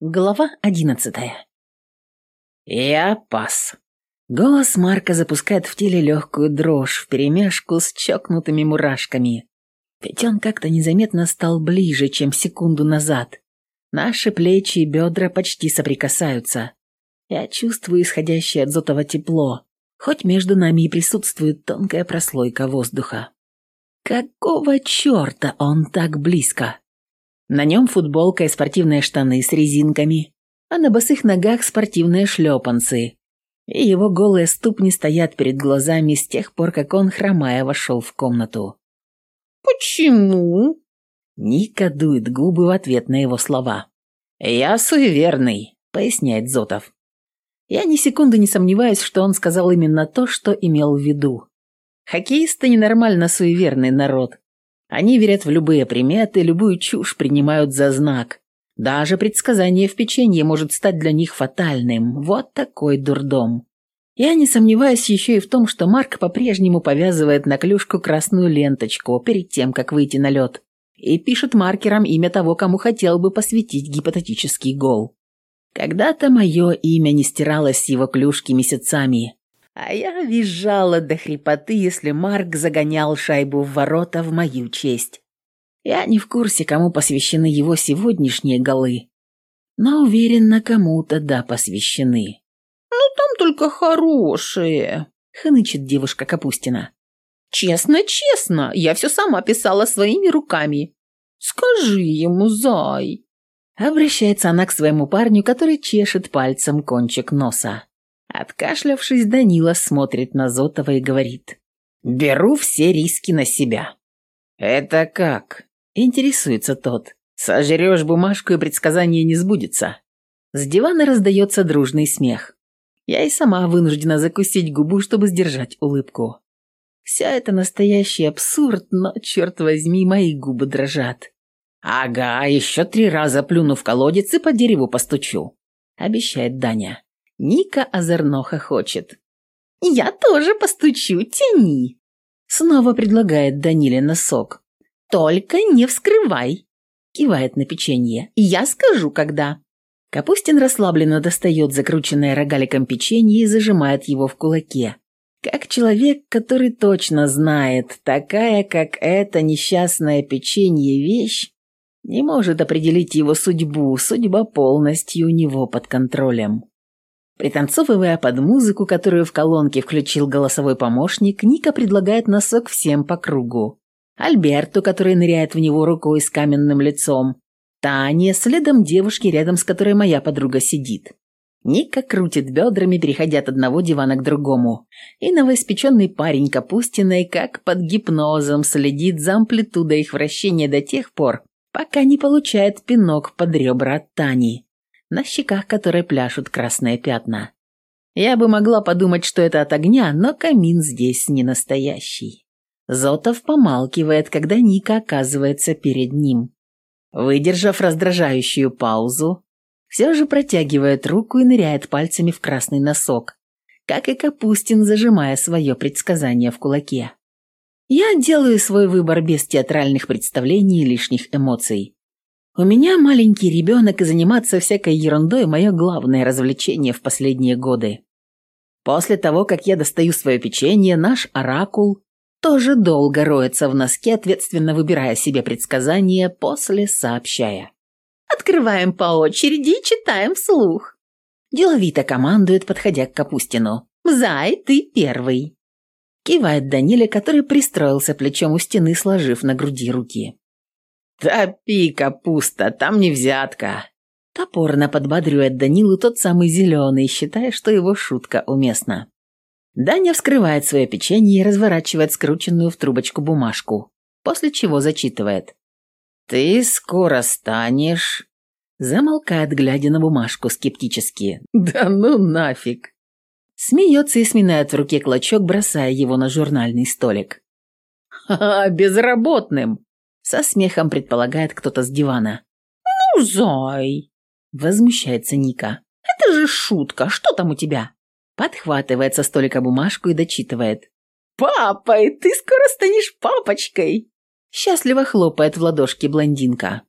Глава одиннадцатая. «Я пас». Голос Марка запускает в теле легкую дрожь вперемешку с чокнутыми мурашками. Ведь он как-то незаметно стал ближе, чем секунду назад. Наши плечи и бедра почти соприкасаются. Я чувствую исходящее от Зотова тепло, хоть между нами и присутствует тонкая прослойка воздуха. Какого черта он так близко? На нем футболка и спортивные штаны с резинками, а на босых ногах спортивные шлепанцы. И его голые ступни стоят перед глазами с тех пор, как он, хромая, вошел в комнату. «Почему?» Ника дует губы в ответ на его слова. «Я суеверный», — поясняет Зотов. Я ни секунды не сомневаюсь, что он сказал именно то, что имел в виду. Хоккеисты ненормально суеверный народ. Они верят в любые приметы, любую чушь принимают за знак. Даже предсказание в печенье может стать для них фатальным. Вот такой дурдом. Я не сомневаюсь еще и в том, что Марк по-прежнему повязывает на клюшку красную ленточку перед тем, как выйти на лед, и пишет маркером имя того, кому хотел бы посвятить гипотетический гол. Когда-то мое имя не стиралось с его клюшки месяцами, а я визжала до хрипоты, если Марк загонял шайбу в ворота в мою честь. Я не в курсе, кому посвящены его сегодняшние голы, но уверена, кому-то да посвящены. «Ну, там только хорошие», — хнычет девушка Капустина. «Честно, честно, я все сама писала своими руками. Скажи ему, зай». Обращается она к своему парню, который чешет пальцем кончик носа. Откашлявшись, Данила смотрит на Зотова и говорит. «Беру все риски на себя». «Это как?» – интересуется тот. «Сожрешь бумажку, и предсказание не сбудется». С дивана раздается дружный смех. Я и сама вынуждена закусить губу, чтобы сдержать улыбку. Вся это настоящий абсурд, но, черт возьми, мои губы дрожат. «Ага, еще три раза плюну в колодец и по дереву постучу», – обещает Даня. Ника озорно хохочет. «Я тоже постучу, тяни!» Снова предлагает Даниле носок. «Только не вскрывай!» Кивает на печенье. «Я скажу, когда!» Капустин расслабленно достает закрученное рогаликом печенье и зажимает его в кулаке. Как человек, который точно знает, такая, как эта несчастная печенье вещь, не может определить его судьбу, судьба полностью у него под контролем. Пританцовывая под музыку, которую в колонке включил голосовой помощник, Ника предлагает носок всем по кругу. Альберту, который ныряет в него рукой с каменным лицом. Тане, следом девушки, рядом с которой моя подруга сидит. Ника крутит бедрами, переходя от одного дивана к другому. И новоиспеченный парень Капустиной, как под гипнозом, следит за амплитудой их вращения до тех пор, пока не получает пинок под ребра Тани на щеках которой пляшут красные пятна. Я бы могла подумать, что это от огня, но камин здесь не настоящий. Зотов помалкивает, когда Ника оказывается перед ним. Выдержав раздражающую паузу, все же протягивает руку и ныряет пальцами в красный носок, как и Капустин, зажимая свое предсказание в кулаке. Я делаю свой выбор без театральных представлений и лишних эмоций. У меня маленький ребенок, и заниматься всякой ерундой – мое главное развлечение в последние годы. После того, как я достаю свое печенье, наш оракул тоже долго роется в носке, ответственно выбирая себе предсказания, после сообщая. «Открываем по очереди и читаем вслух». Деловито командует, подходя к Капустину. «Зай, ты первый». Кивает Даниле, который пристроился плечом у стены, сложив на груди руки. «Топи, капуста, там не взятка!» Топорно подбадривает Данилу тот самый зеленый, считая, что его шутка уместна. Даня вскрывает свое печенье и разворачивает скрученную в трубочку бумажку, после чего зачитывает. «Ты скоро станешь...» Замолкает, глядя на бумажку скептически. «Да ну нафиг!» Смеется и сминает в руке клочок, бросая его на журнальный столик. «Ха-ха, безработным!» Со смехом предполагает кто-то с дивана. «Ну, зай!» Возмущается Ника. «Это же шутка! Что там у тебя?» Подхватывает со столика бумажку и дочитывает. «Папа, и ты скоро станешь папочкой!» Счастливо хлопает в ладошки блондинка.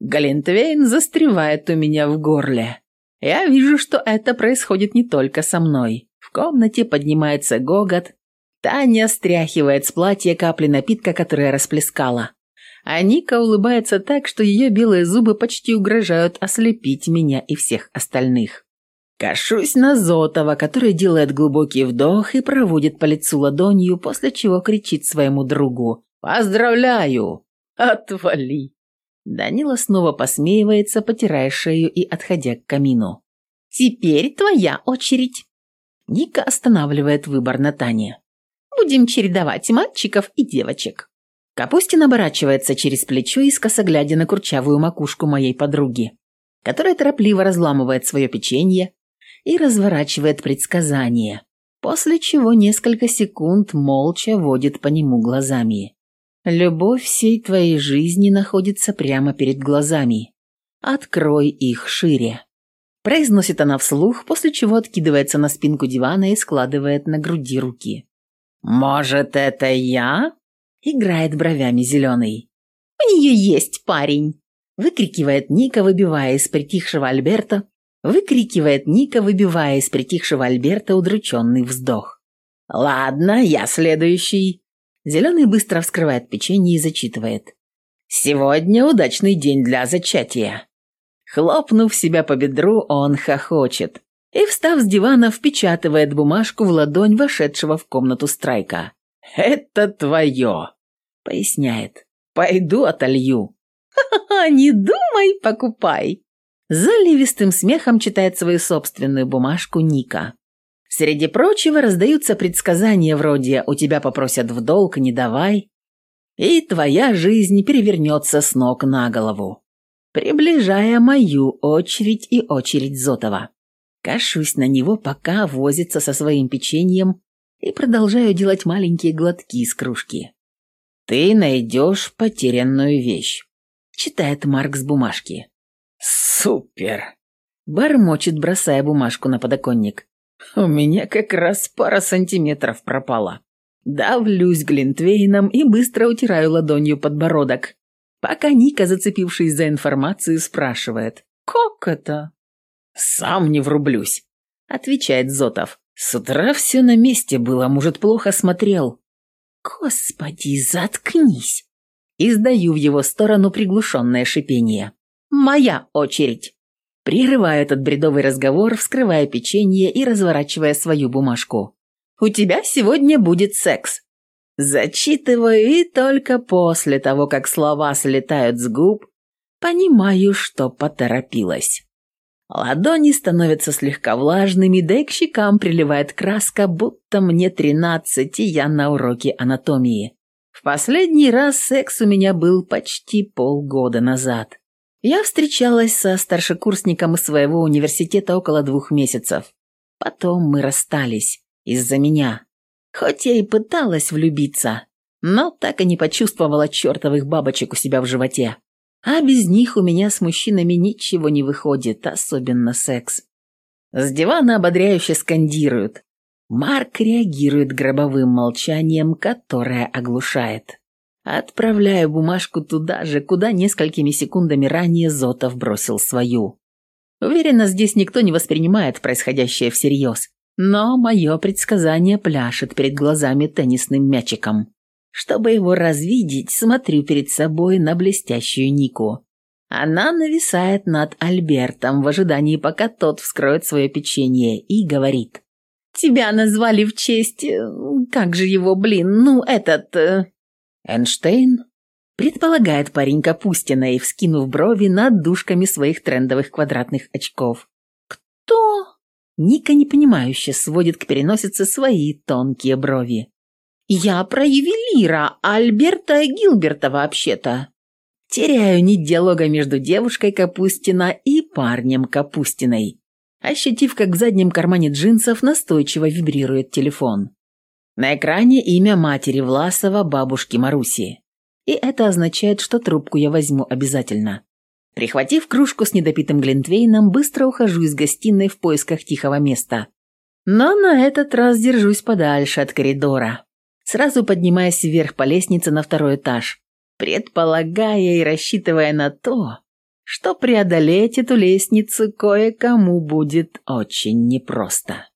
Галентвейн застревает у меня в горле. Я вижу, что это происходит не только со мной. В комнате поднимается гогот. Таня стряхивает с платья капли напитка, которое расплескала. А Ника улыбается так, что ее белые зубы почти угрожают ослепить меня и всех остальных. Кашусь на Зотова, который делает глубокий вдох и проводит по лицу ладонью, после чего кричит своему другу «Поздравляю!» «Отвали!» Данила снова посмеивается, потирая шею и отходя к камину. «Теперь твоя очередь!» Ника останавливает выбор на Тане. «Будем чередовать мальчиков и девочек». Капустин оборачивается через плечо, искоса глядя на курчавую макушку моей подруги, которая торопливо разламывает свое печенье и разворачивает предсказание, после чего несколько секунд молча водит по нему глазами. Любовь всей твоей жизни находится прямо перед глазами. Открой их шире. Произносит она вслух, после чего откидывается на спинку дивана и складывает на груди руки. «Может, это я?» Играет бровями зеленый. «У нее есть парень!» Выкрикивает Ника, выбивая из притихшего Альберта. Выкрикивает Ника, выбивая из притихшего Альберта удрученный вздох. «Ладно, я следующий. Зеленый быстро вскрывает печенье и зачитывает. «Сегодня удачный день для зачатия». Хлопнув себя по бедру, он хохочет и, встав с дивана, впечатывает бумажку в ладонь вошедшего в комнату Страйка. «Это твое», — поясняет. «Пойду отолью». «Ха-ха, не думай, покупай». Заливистым смехом читает свою собственную бумажку Ника. Среди прочего раздаются предсказания вроде «у тебя попросят в долг, не давай», и твоя жизнь перевернется с ног на голову, приближая мою очередь и очередь Зотова. Кашусь на него, пока возится со своим печеньем и продолжаю делать маленькие глотки из кружки. «Ты найдешь потерянную вещь», — читает Марк с бумажки. «Супер!» — бормочет, бросая бумажку на подоконник. У меня как раз пара сантиметров пропала. Давлюсь Глинтвейном и быстро утираю ладонью подбородок, пока Ника, зацепившись за информацию, спрашивает «Как это?» «Сам не врублюсь», — отвечает Зотов. «С утра все на месте было, может, плохо смотрел». «Господи, заткнись!» Издаю в его сторону приглушенное шипение. «Моя очередь!» Прерываю этот бредовый разговор, вскрывая печенье и разворачивая свою бумажку. «У тебя сегодня будет секс». Зачитываю и только после того, как слова слетают с губ, понимаю, что поторопилась. Ладони становятся слегка влажными, да и к щекам приливает краска, будто мне тринадцать, и я на уроке анатомии. В последний раз секс у меня был почти полгода назад. Я встречалась со старшекурсником из своего университета около двух месяцев. Потом мы расстались из-за меня. Хоть я и пыталась влюбиться, но так и не почувствовала чертовых бабочек у себя в животе. А без них у меня с мужчинами ничего не выходит, особенно секс. С дивана ободряюще скандируют. Марк реагирует гробовым молчанием, которое оглушает. Отправляю бумажку туда же, куда несколькими секундами ранее Зотов бросил свою. Уверена, здесь никто не воспринимает происходящее всерьез. Но мое предсказание пляшет перед глазами теннисным мячиком. Чтобы его развидеть, смотрю перед собой на блестящую Нику. Она нависает над Альбертом в ожидании, пока тот вскроет свое печенье, и говорит. «Тебя назвали в честь... Э, как же его, блин, ну, этот... Э, Эйнштейн? Предполагает парень Капустина и вскинув брови над дужками своих трендовых квадратных очков. Кто? Ника непонимающе сводит к переносице свои тонкие брови. Я про ювелира Альберта Гилберта вообще-то. Теряю нить диалога между девушкой Капустина и парнем Капустиной, ощутив, как в заднем кармане джинсов настойчиво вибрирует телефон. На экране имя матери Власова, бабушки Маруси. И это означает, что трубку я возьму обязательно. Прихватив кружку с недопитым глинтвейном, быстро ухожу из гостиной в поисках тихого места. Но на этот раз держусь подальше от коридора, сразу поднимаясь вверх по лестнице на второй этаж, предполагая и рассчитывая на то, что преодолеть эту лестницу кое-кому будет очень непросто.